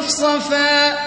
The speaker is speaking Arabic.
صَفْصَفًا